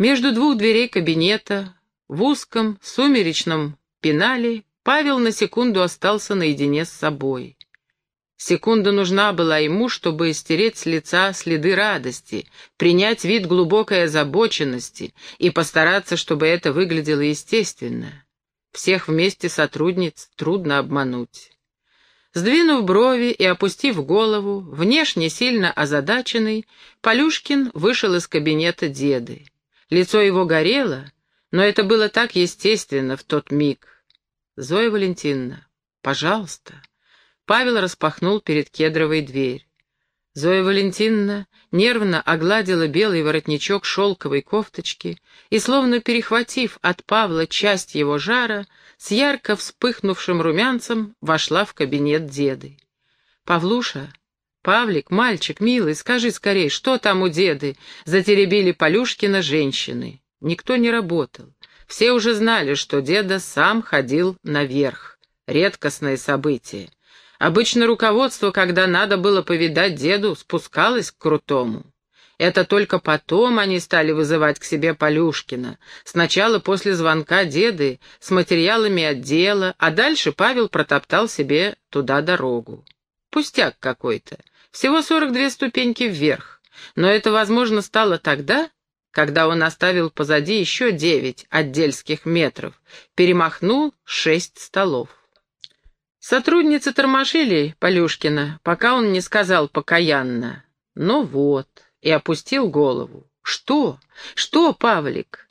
Между двух дверей кабинета, в узком, сумеречном пенале, Павел на секунду остался наедине с собой. Секунда нужна была ему, чтобы стереть с лица следы радости, принять вид глубокой озабоченности и постараться, чтобы это выглядело естественно. Всех вместе сотрудниц трудно обмануть. Сдвинув брови и опустив голову, внешне сильно озадаченный, Полюшкин вышел из кабинета деды. Лицо его горело, но это было так естественно в тот миг. «Зоя Валентиновна, пожалуйста». Павел распахнул перед Кедровой дверь. Зоя Валентиновна нервно огладила белый воротничок шелковой кофточки и, словно перехватив от Павла часть его жара, с ярко вспыхнувшим румянцем вошла в кабинет деды. «Павлуша, Павлик, мальчик, милый, скажи скорей, что там у деды?» Затеребили Полюшкина женщины. Никто не работал. Все уже знали, что деда сам ходил наверх. Редкостное событие. Обычно руководство, когда надо было повидать деду, спускалось к Крутому. Это только потом они стали вызывать к себе Полюшкина. Сначала после звонка деды с материалами отдела, а дальше Павел протоптал себе туда дорогу. Пустяк какой-то. Всего 42 ступеньки вверх. Но это, возможно, стало тогда, когда он оставил позади еще девять отдельских метров, перемахнул шесть столов. Сотрудницы тормошили Полюшкина, пока он не сказал покаянно. «Ну вот», и опустил голову. «Что? Что, Павлик?»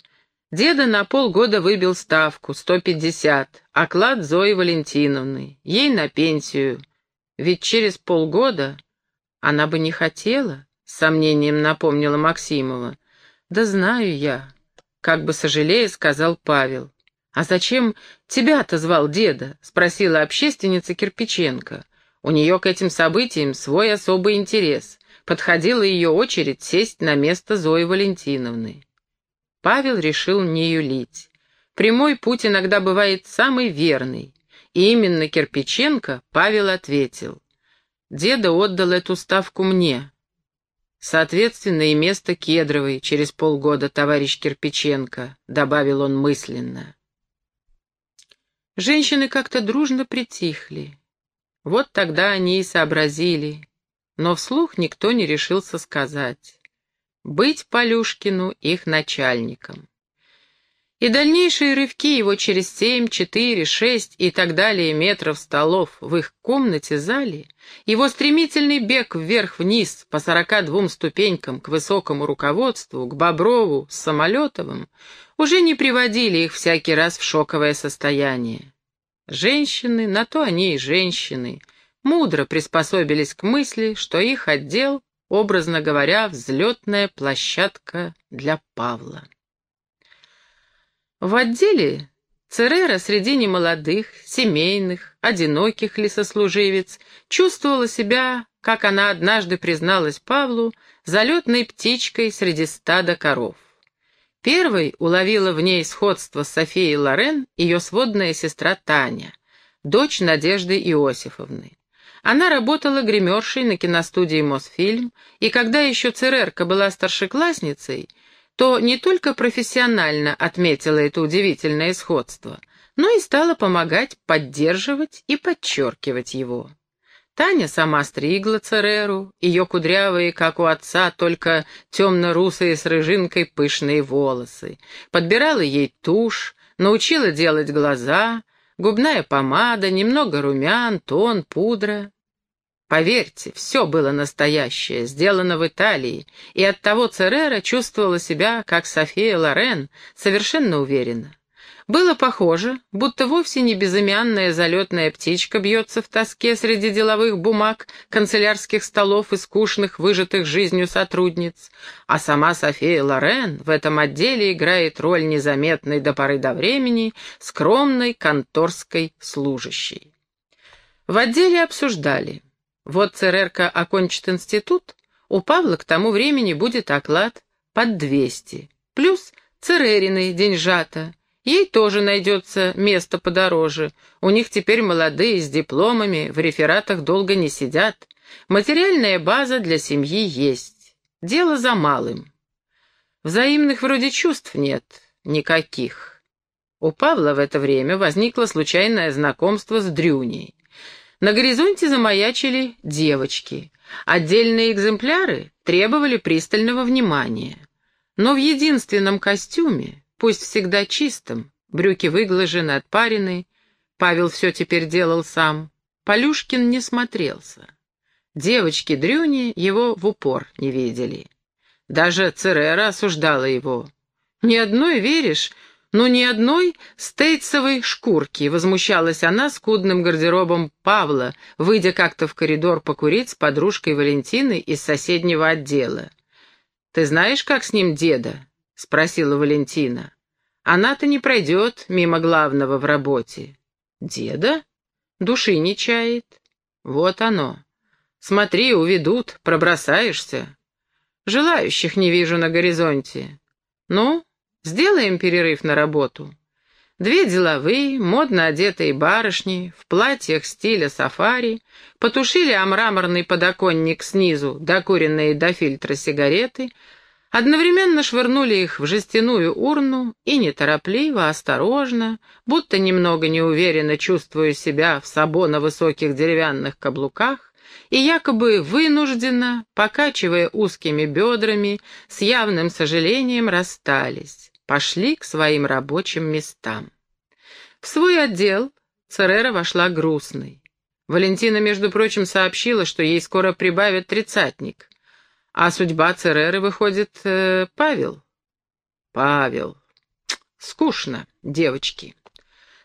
Деда на полгода выбил ставку, сто пятьдесят, оклад Зои Валентиновны, ей на пенсию. Ведь через полгода она бы не хотела, с сомнением напомнила Максимова. «Да знаю я», — как бы сожалея сказал Павел. «А зачем тебя-то звал деда?» — спросила общественница Кирпиченко. У нее к этим событиям свой особый интерес. Подходила ее очередь сесть на место Зои Валентиновны. Павел решил не юлить. Прямой путь иногда бывает самый верный. И именно Кирпиченко Павел ответил. «Деда отдал эту ставку мне». Соответственно, и место Кедровой через полгода, товарищ Кирпиченко, добавил он мысленно. Женщины как-то дружно притихли. Вот тогда они и сообразили, но вслух никто не решился сказать. Быть Полюшкину их начальником. И дальнейшие рывки его через семь, четыре, шесть и так далее метров столов в их комнате-зале, его стремительный бег вверх-вниз по сорока двум ступенькам к высокому руководству, к Боброву с Самолетовым, уже не приводили их всякий раз в шоковое состояние. Женщины, на то они и женщины, мудро приспособились к мысли, что их отдел, образно говоря, взлетная площадка для Павла. В отделе Церера среди немолодых, семейных, одиноких лесослуживец чувствовала себя, как она однажды призналась Павлу, залетной птичкой среди стада коров. Первой уловила в ней сходство с Софией Лорен ее сводная сестра Таня, дочь Надежды Иосифовны. Она работала гримершей на киностудии «Мосфильм», и когда еще Церерка была старшеклассницей, то не только профессионально отметила это удивительное сходство, но и стала помогать поддерживать и подчеркивать его. Таня сама стригла Цереру, ее кудрявые, как у отца, только темно-русые с рыжинкой пышные волосы. Подбирала ей тушь, научила делать глаза, губная помада, немного румян, тон, пудра. Поверьте, все было настоящее, сделано в Италии, и оттого Церера чувствовала себя, как София Лорен, совершенно уверенно. Было похоже, будто вовсе не безымянная залетная птичка бьется в тоске среди деловых бумаг, канцелярских столов и скучных, выжатых жизнью сотрудниц, а сама София Лорен в этом отделе играет роль незаметной до поры до времени скромной конторской служащей. В отделе обсуждали. Вот ЦРРК окончит институт, у Павла к тому времени будет оклад под 200, плюс ЦРРиной деньжата, Ей тоже найдется место подороже. У них теперь молодые, с дипломами, в рефератах долго не сидят. Материальная база для семьи есть. Дело за малым. Взаимных вроде чувств нет, никаких. У Павла в это время возникло случайное знакомство с Дрюней. На горизонте замаячили девочки. Отдельные экземпляры требовали пристального внимания. Но в единственном костюме, пусть всегда чистом, брюки выглажены, отпарены, Павел все теперь делал сам, Полюшкин не смотрелся. Девочки Дрюни его в упор не видели. Даже Церера осуждала его. «Ни одной, веришь, но ни одной стейцевой шкурки», — возмущалась она скудным гардеробом Павла, выйдя как-то в коридор покурить с подружкой Валентиной из соседнего отдела. «Ты знаешь, как с ним деда?» — спросила Валентина. «Она-то не пройдет мимо главного в работе». «Деда? Души не чает. Вот оно. Смотри, уведут, пробросаешься. Желающих не вижу на горизонте. Ну, сделаем перерыв на работу. Две деловые, модно одетые барышни в платьях стиля сафари потушили о мраморный подоконник снизу докуренные до фильтра сигареты, одновременно швырнули их в жестяную урну и неторопливо, осторожно, будто немного неуверенно чувствуя себя в сабо высоких деревянных каблуках, и якобы вынужденно, покачивая узкими бедрами, с явным сожалением расстались, пошли к своим рабочим местам. В свой отдел Церера вошла грустной. Валентина, между прочим, сообщила, что ей скоро прибавят тридцатник. А судьба Цереры, выходит, э, Павел? Павел. Скучно, девочки.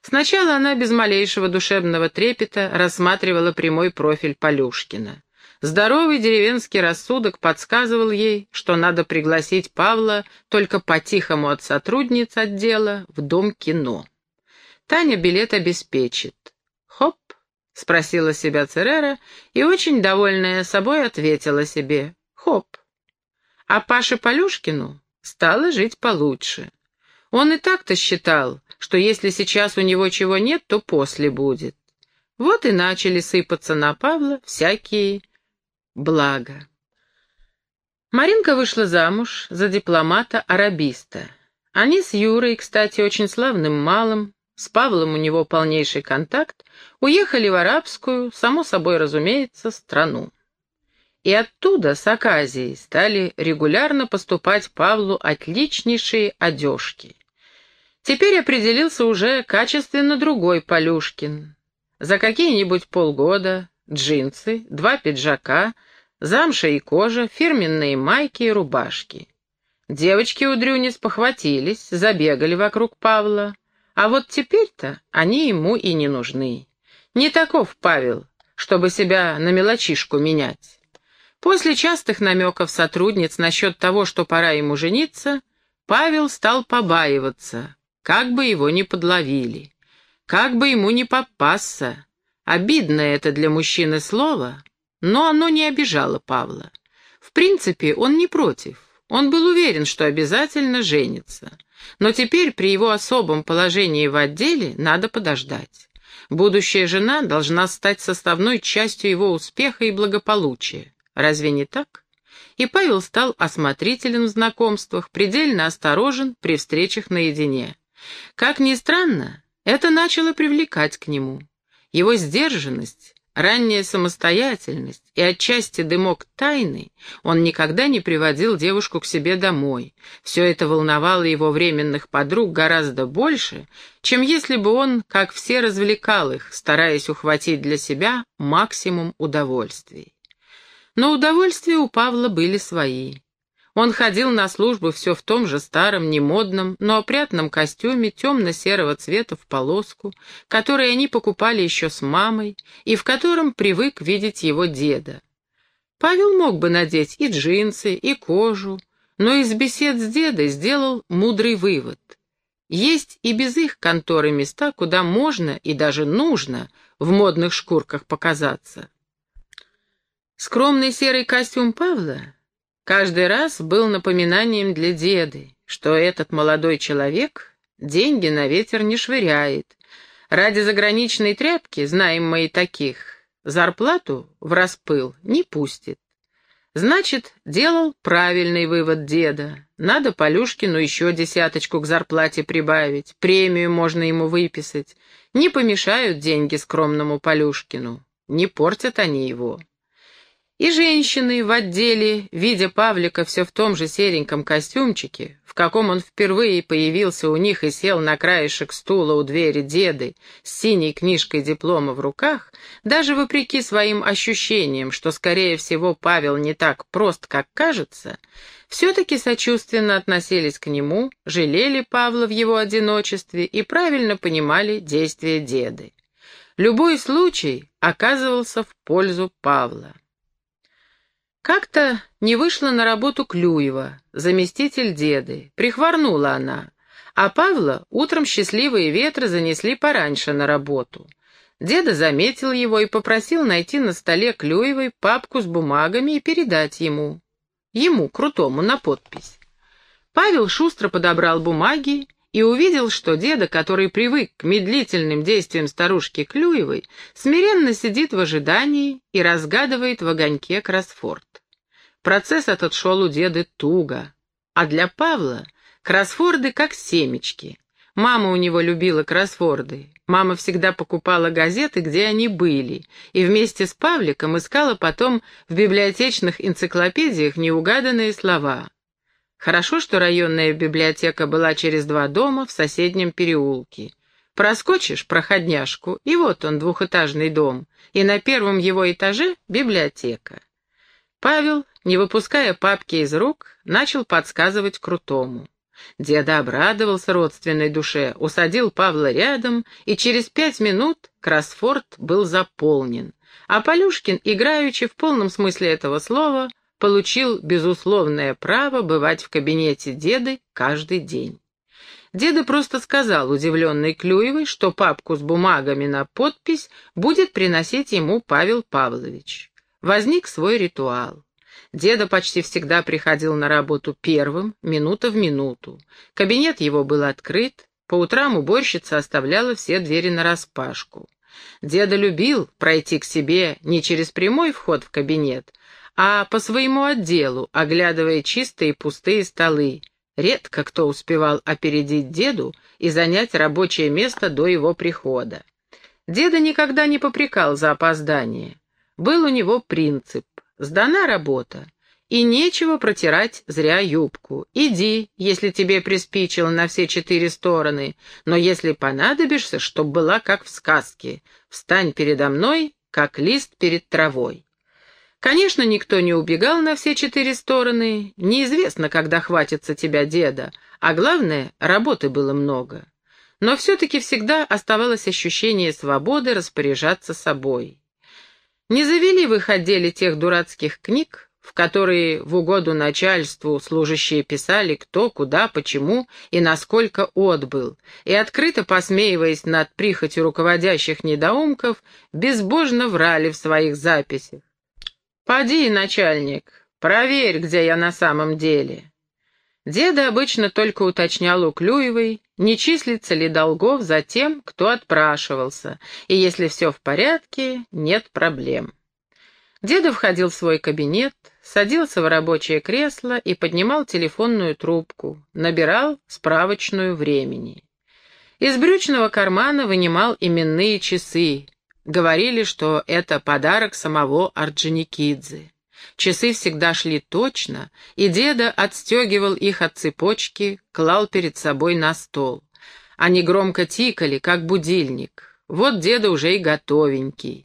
Сначала она без малейшего душевного трепета рассматривала прямой профиль Полюшкина. Здоровый деревенский рассудок подсказывал ей, что надо пригласить Павла только по-тихому от сотрудниц отдела в дом кино. Таня билет обеспечит. «Хоп!» — спросила себя Церера и, очень довольная собой, ответила себе «Хоп!». А Паше Полюшкину стало жить получше. Он и так-то считал, что если сейчас у него чего нет, то после будет. Вот и начали сыпаться на Павла всякие блага. Маринка вышла замуж за дипломата-арабиста. Они с Юрой, кстати, очень славным малым, с Павлом у него полнейший контакт, уехали в арабскую, само собой разумеется, страну. И оттуда, с Аказией, стали регулярно поступать Павлу отличнейшие одежки. Теперь определился уже качественно другой Полюшкин. За какие-нибудь полгода джинсы, два пиджака, замша и кожа, фирменные майки и рубашки. Девочки у Дрюни спохватились, забегали вокруг Павла. А вот теперь-то они ему и не нужны. Не таков Павел, чтобы себя на мелочишку менять. После частых намеков сотрудниц насчет того, что пора ему жениться, Павел стал побаиваться, как бы его ни подловили, как бы ему ни попасться. Обидно это для мужчины слово, но оно не обижало Павла. В принципе, он не против. Он был уверен, что обязательно женится. Но теперь при его особом положении в отделе надо подождать. Будущая жена должна стать составной частью его успеха и благополучия. Разве не так? И Павел стал осмотрителен в знакомствах, предельно осторожен при встречах наедине. Как ни странно, это начало привлекать к нему. Его сдержанность, ранняя самостоятельность и отчасти дымок тайны, он никогда не приводил девушку к себе домой. Все это волновало его временных подруг гораздо больше, чем если бы он, как все, развлекал их, стараясь ухватить для себя максимум удовольствий. Но удовольствия у Павла были свои. Он ходил на службу все в том же старом, немодном, но опрятном костюме темно-серого цвета в полоску, который они покупали еще с мамой и в котором привык видеть его деда. Павел мог бы надеть и джинсы, и кожу, но из бесед с дедой сделал мудрый вывод. Есть и без их конторы места, куда можно и даже нужно в модных шкурках показаться. Скромный серый костюм Павла каждый раз был напоминанием для деды, что этот молодой человек деньги на ветер не швыряет. Ради заграничной тряпки, знаем мы и таких, зарплату в распыл не пустит. Значит, делал правильный вывод деда. Надо Полюшкину еще десяточку к зарплате прибавить, премию можно ему выписать. Не помешают деньги скромному Полюшкину, не портят они его. И женщины в отделе, видя Павлика все в том же сереньком костюмчике, в каком он впервые появился у них и сел на краешек стула у двери деды с синей книжкой диплома в руках, даже вопреки своим ощущениям, что, скорее всего, Павел не так прост, как кажется, все-таки сочувственно относились к нему, жалели Павла в его одиночестве и правильно понимали действия деды. Любой случай оказывался в пользу Павла. Как-то не вышла на работу Клюева, заместитель деды. Прихворнула она, а Павла утром счастливые ветры занесли пораньше на работу. Деда заметил его и попросил найти на столе Клюевой папку с бумагами и передать ему. Ему, крутому, на подпись. Павел шустро подобрал бумаги и увидел, что деда, который привык к медлительным действиям старушки Клюевой, смиренно сидит в ожидании и разгадывает в огоньке кроссфорд. Процесс этот шел у деды туго, а для Павла кроссфорды как семечки. Мама у него любила кроссфорды. Мама всегда покупала газеты, где они были, и вместе с Павликом искала потом в библиотечных энциклопедиях неугаданные слова. Хорошо, что районная библиотека была через два дома в соседнем переулке. Проскочишь проходняшку, и вот он, двухэтажный дом, и на первом его этаже библиотека. Павел, не выпуская папки из рук, начал подсказывать Крутому. Деда обрадовался родственной душе, усадил Павла рядом, и через пять минут кроссфорд был заполнен, а Полюшкин, играючи в полном смысле этого слова, получил безусловное право бывать в кабинете деды каждый день. Деда просто сказал удивленной Клюевой, что папку с бумагами на подпись будет приносить ему Павел Павлович. Возник свой ритуал. Деда почти всегда приходил на работу первым, минута в минуту. Кабинет его был открыт, по утрам уборщица оставляла все двери нараспашку. Деда любил пройти к себе не через прямой вход в кабинет, а по своему отделу, оглядывая чистые пустые столы. Редко кто успевал опередить деду и занять рабочее место до его прихода. Деда никогда не попрекал за опоздание. Был у него принцип «сдана работа». И нечего протирать зря юбку. Иди, если тебе приспичило на все четыре стороны, но если понадобишься, чтоб была как в сказке, встань передо мной, как лист перед травой. Конечно, никто не убегал на все четыре стороны, неизвестно, когда хватится тебя деда, а главное, работы было много. Но все-таки всегда оставалось ощущение свободы распоряжаться собой. Не завели в их тех дурацких книг, в которые в угоду начальству служащие писали кто, куда, почему и насколько отбыл, и, открыто посмеиваясь над прихотью руководящих недоумков, безбожно врали в своих записях. «Поди, начальник, проверь, где я на самом деле». Деда обычно только уточнял у Клюевой, не числится ли долгов за тем, кто отпрашивался, и если все в порядке, нет проблем. Деда входил в свой кабинет, садился в рабочее кресло и поднимал телефонную трубку, набирал справочную времени. Из брючного кармана вынимал именные часы, Говорили, что это подарок самого Орджоникидзе. Часы всегда шли точно, и деда отстегивал их от цепочки, клал перед собой на стол. Они громко тикали, как будильник. Вот деда уже и готовенький.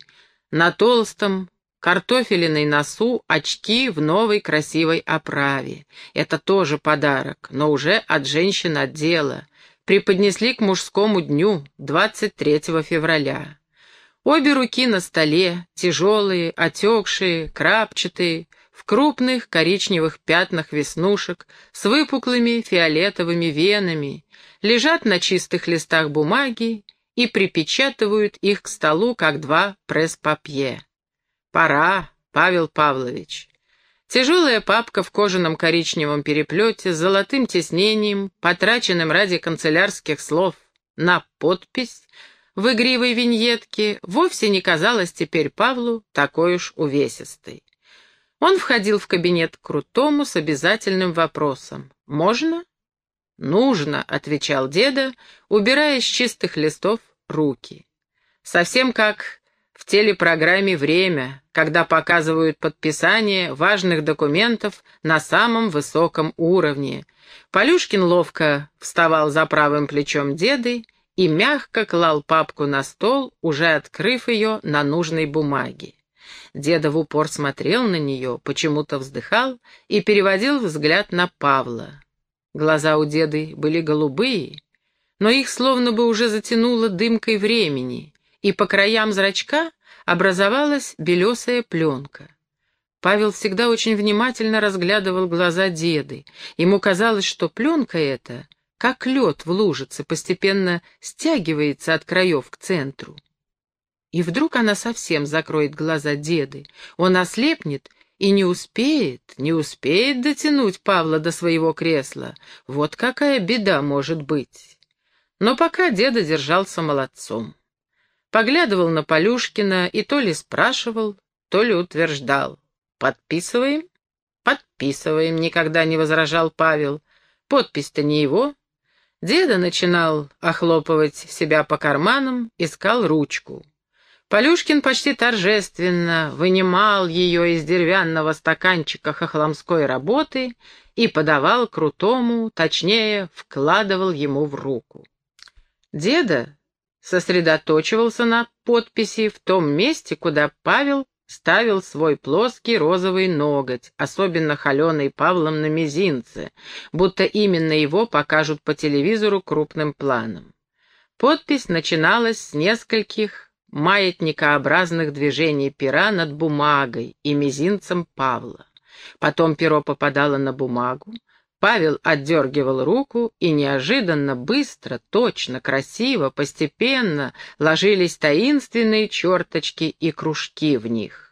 На толстом, картофелиной носу очки в новой красивой оправе. Это тоже подарок, но уже от женщин отдела. Преподнесли к мужскому дню, 23 февраля. Обе руки на столе, тяжелые, отекшие, крапчатые, в крупных коричневых пятнах веснушек, с выпуклыми фиолетовыми венами, лежат на чистых листах бумаги и припечатывают их к столу, как два пресс-папье. «Пора, Павел Павлович». Тяжелая папка в кожаном коричневом переплете с золотым тиснением, потраченным ради канцелярских слов на подпись, в игривой виньетке вовсе не казалась теперь Павлу такой уж увесистой. Он входил в кабинет к Крутому с обязательным вопросом. «Можно?» «Нужно», — отвечал деда, убирая с чистых листов руки. Совсем как в телепрограмме «Время», когда показывают подписание важных документов на самом высоком уровне. Полюшкин ловко вставал за правым плечом деды и мягко клал папку на стол, уже открыв ее на нужной бумаге. Деда в упор смотрел на нее, почему-то вздыхал и переводил взгляд на Павла. Глаза у деды были голубые, но их словно бы уже затянуло дымкой времени, и по краям зрачка образовалась белесая пленка. Павел всегда очень внимательно разглядывал глаза деды. Ему казалось, что пленка эта, как лед в лужице, постепенно стягивается от краев к центру. И вдруг она совсем закроет глаза деды. Он ослепнет и не успеет, не успеет дотянуть Павла до своего кресла. Вот какая беда может быть. Но пока деда держался молодцом. Поглядывал на Полюшкина и то ли спрашивал, то ли утверждал. «Подписываем?» «Подписываем», — никогда не возражал Павел. «Подпись-то не его». Деда начинал охлопывать себя по карманам, искал ручку. Полюшкин почти торжественно вынимал ее из деревянного стаканчика хохломской работы и подавал крутому, точнее, вкладывал ему в руку. Деда сосредоточивался на подписи в том месте, куда Павел ставил свой плоский розовый ноготь, особенно холеный Павлом на мизинце, будто именно его покажут по телевизору крупным планом. Подпись начиналась с нескольких маятникообразных движений пера над бумагой и мизинцем Павла. Потом перо попадало на бумагу, Павел отдергивал руку, и неожиданно, быстро, точно, красиво, постепенно ложились таинственные черточки и кружки в них.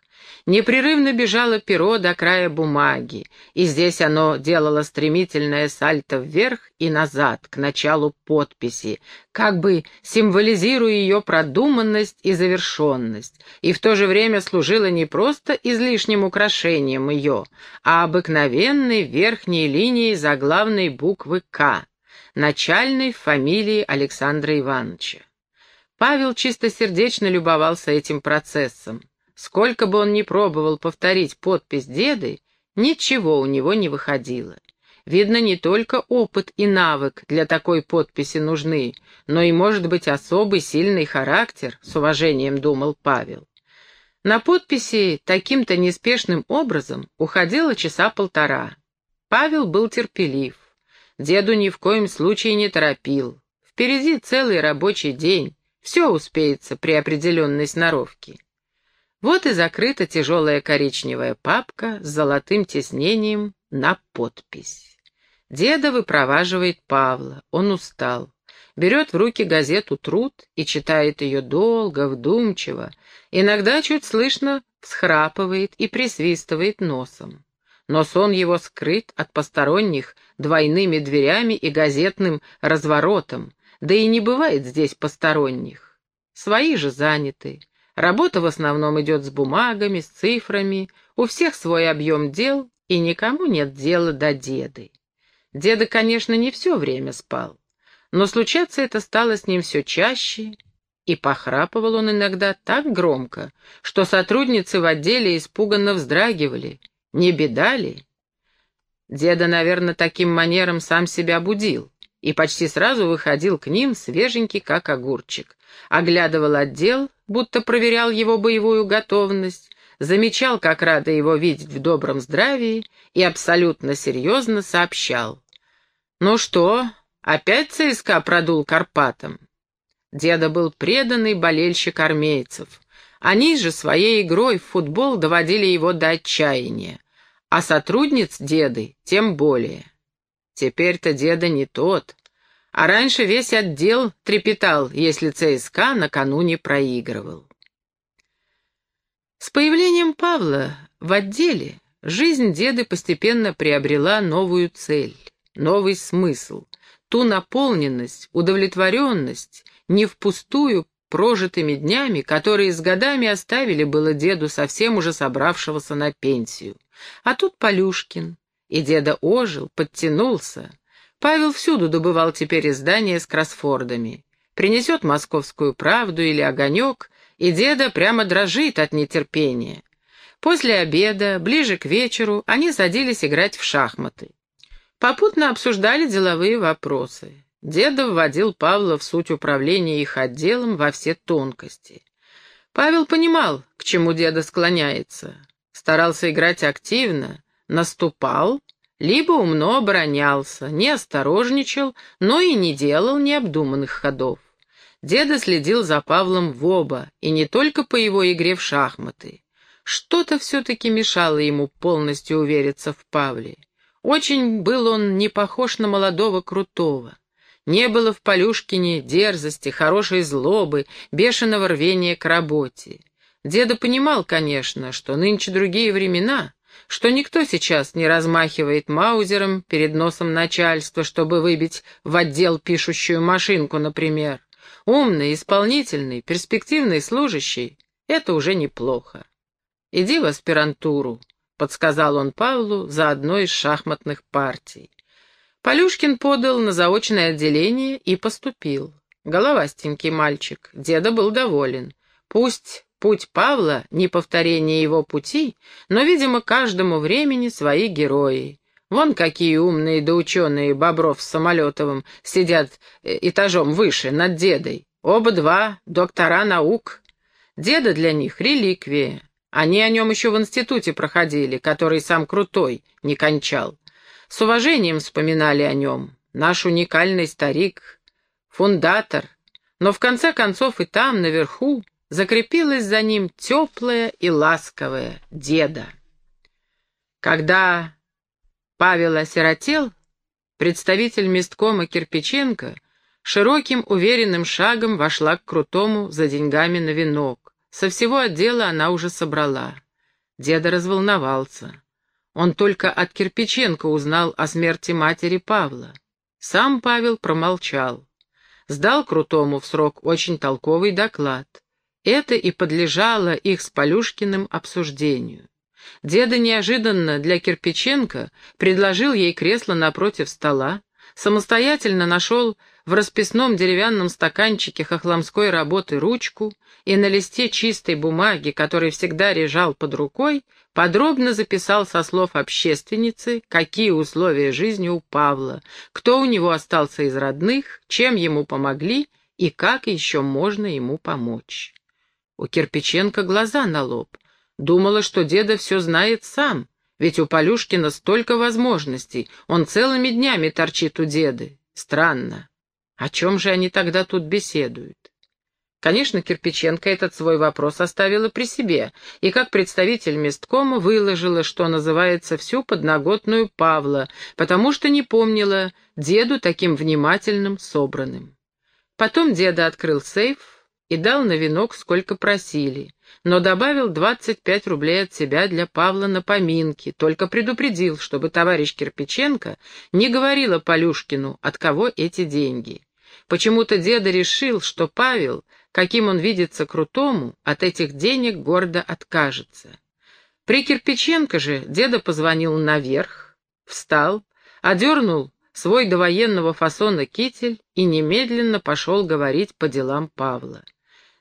Непрерывно бежало перо до края бумаги, и здесь оно делало стремительное сальто вверх и назад, к началу подписи, как бы символизируя ее продуманность и завершенность, и в то же время служило не просто излишним украшением ее, а обыкновенной верхней линией заглавной буквы «К», начальной фамилии Александра Ивановича. Павел чистосердечно любовался этим процессом. Сколько бы он ни пробовал повторить подпись деды, ничего у него не выходило. Видно, не только опыт и навык для такой подписи нужны, но и, может быть, особый сильный характер, с уважением думал Павел. На подписи таким-то неспешным образом уходило часа полтора. Павел был терпелив. Деду ни в коем случае не торопил. Впереди целый рабочий день, все успеется при определенной сноровке. Вот и закрыта тяжелая коричневая папка с золотым тиснением на подпись. Деда выпроваживает Павла, он устал. Берет в руки газету «Труд» и читает ее долго, вдумчиво. Иногда чуть слышно всхрапывает и присвистывает носом. Но сон его скрыт от посторонних двойными дверями и газетным разворотом, да и не бывает здесь посторонних. Свои же заняты. Работа в основном идет с бумагами, с цифрами, у всех свой объем дел, и никому нет дела до деды. Деда, конечно, не все время спал, но случаться это стало с ним все чаще, и похрапывал он иногда так громко, что сотрудницы в отделе испуганно вздрагивали. Не беда ли? Деда, наверное, таким манером сам себя будил и почти сразу выходил к ним свеженький, как огурчик, оглядывал отдел, будто проверял его боевую готовность, замечал, как рада его видеть в добром здравии, и абсолютно серьезно сообщал. «Ну что, опять ЦСКА продул Карпатом?» Деда был преданный болельщик армейцев. Они же своей игрой в футбол доводили его до отчаяния, а сотрудниц деды тем более. Теперь-то деда не тот, а раньше весь отдел трепетал, если ЦСКА накануне проигрывал. С появлением Павла в отделе жизнь деды постепенно приобрела новую цель, новый смысл, ту наполненность, удовлетворенность, не впустую прожитыми днями, которые с годами оставили было деду совсем уже собравшегося на пенсию. А тут Полюшкин. И деда ожил, подтянулся. Павел всюду добывал теперь издания с кроссфордами. Принесет «Московскую правду» или «Огонек», и деда прямо дрожит от нетерпения. После обеда, ближе к вечеру, они садились играть в шахматы. Попутно обсуждали деловые вопросы. Деда вводил Павла в суть управления их отделом во все тонкости. Павел понимал, к чему деда склоняется. Старался играть активно, наступал, либо умно оборонялся, не осторожничал, но и не делал необдуманных ходов. Деда следил за Павлом в оба, и не только по его игре в шахматы. Что-то все-таки мешало ему полностью увериться в Павле. Очень был он не похож на молодого Крутого. Не было в Полюшкине дерзости, хорошей злобы, бешеного рвения к работе. Деда понимал, конечно, что нынче другие времена, что никто сейчас не размахивает маузером перед носом начальства, чтобы выбить в отдел пишущую машинку, например. Умный, исполнительный, перспективный служащий — это уже неплохо. «Иди в аспирантуру», — подсказал он Павлу за одной из шахматных партий. Полюшкин подал на заочное отделение и поступил. Головастенький мальчик, деда был доволен. Пусть путь Павла — не повторение его пути, но, видимо, каждому времени свои герои. Вон какие умные да ученые Бобров с Самолетовым сидят э, этажом выше, над дедой. Оба два доктора наук. Деда для них — реликвия. Они о нем еще в институте проходили, который сам крутой, не кончал. С уважением вспоминали о нем. Наш уникальный старик, фундатор. Но в конце концов и там, наверху, закрепилась за ним теплая и ласковая деда. Когда Павел осиротел, представитель месткома Кирпиченко широким уверенным шагом вошла к Крутому за деньгами на венок. Со всего отдела она уже собрала. Деда разволновался. Он только от Кирпиченко узнал о смерти матери Павла. Сам Павел промолчал. Сдал Крутому в срок очень толковый доклад. Это и подлежало их с Полюшкиным обсуждению. Деда неожиданно для Кирпиченко предложил ей кресло напротив стола, самостоятельно нашел в расписном деревянном стаканчике хохломской работы ручку и на листе чистой бумаги, который всегда лежал под рукой, подробно записал со слов общественницы, какие условия жизни у Павла, кто у него остался из родных, чем ему помогли и как еще можно ему помочь. У Кирпиченко глаза на лоб. Думала, что деда все знает сам, ведь у Полюшкина столько возможностей, он целыми днями торчит у деды. Странно. О чем же они тогда тут беседуют? Конечно, Кирпиченко этот свой вопрос оставила при себе, и как представитель месткома выложила, что называется, всю подноготную Павла, потому что не помнила деду таким внимательным, собранным. Потом деда открыл сейф и дал на венок, сколько просили, но добавил 25 рублей от себя для Павла на поминки, только предупредил, чтобы товарищ Кирпиченко не говорила Полюшкину, от кого эти деньги. Почему-то деда решил, что Павел, каким он видится крутому, от этих денег гордо откажется. При Кирпиченко же деда позвонил наверх, встал, одернул свой довоенного фасона китель и немедленно пошел говорить по делам Павла.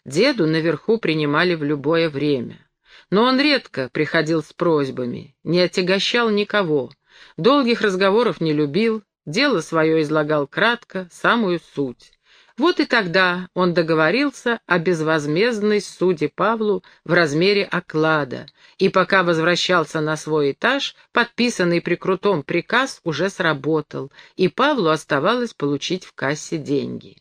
Деду наверху принимали в любое время. Но он редко приходил с просьбами, не отягощал никого, долгих разговоров не любил, Дело свое излагал кратко, самую суть. Вот и тогда он договорился о безвозмездной суде Павлу в размере оклада, и пока возвращался на свой этаж, подписанный при крутом приказ уже сработал, и Павлу оставалось получить в кассе деньги.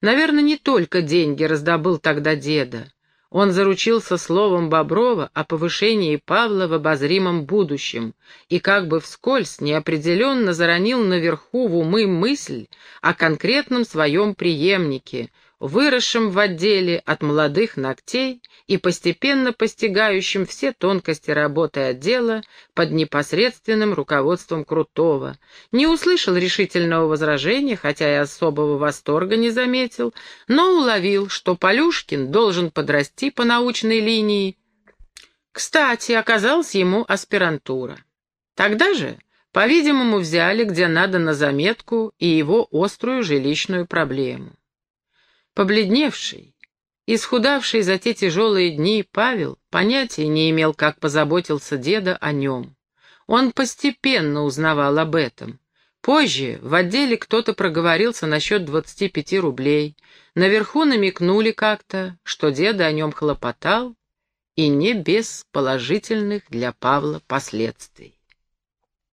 Наверное, не только деньги раздобыл тогда деда. Он заручился словом Боброва о повышении Павла в обозримом будущем и как бы вскользь неопределенно заронил наверху в умы мысль о конкретном своем преемнике, выросшем в отделе от молодых ногтей и постепенно постигающим все тонкости работы отдела под непосредственным руководством Крутого, не услышал решительного возражения, хотя и особого восторга не заметил, но уловил, что Полюшкин должен подрасти по научной линии Кстати, оказалась ему аспирантура. Тогда же, по-видимому, взяли где надо на заметку и его острую жилищную проблему. Побледневший, исхудавший за те тяжелые дни Павел понятия не имел, как позаботился деда о нем. Он постепенно узнавал об этом. Позже в отделе кто-то проговорился насчет 25 рублей. Наверху намекнули как-то, что деда о нем хлопотал, и не без положительных для Павла последствий.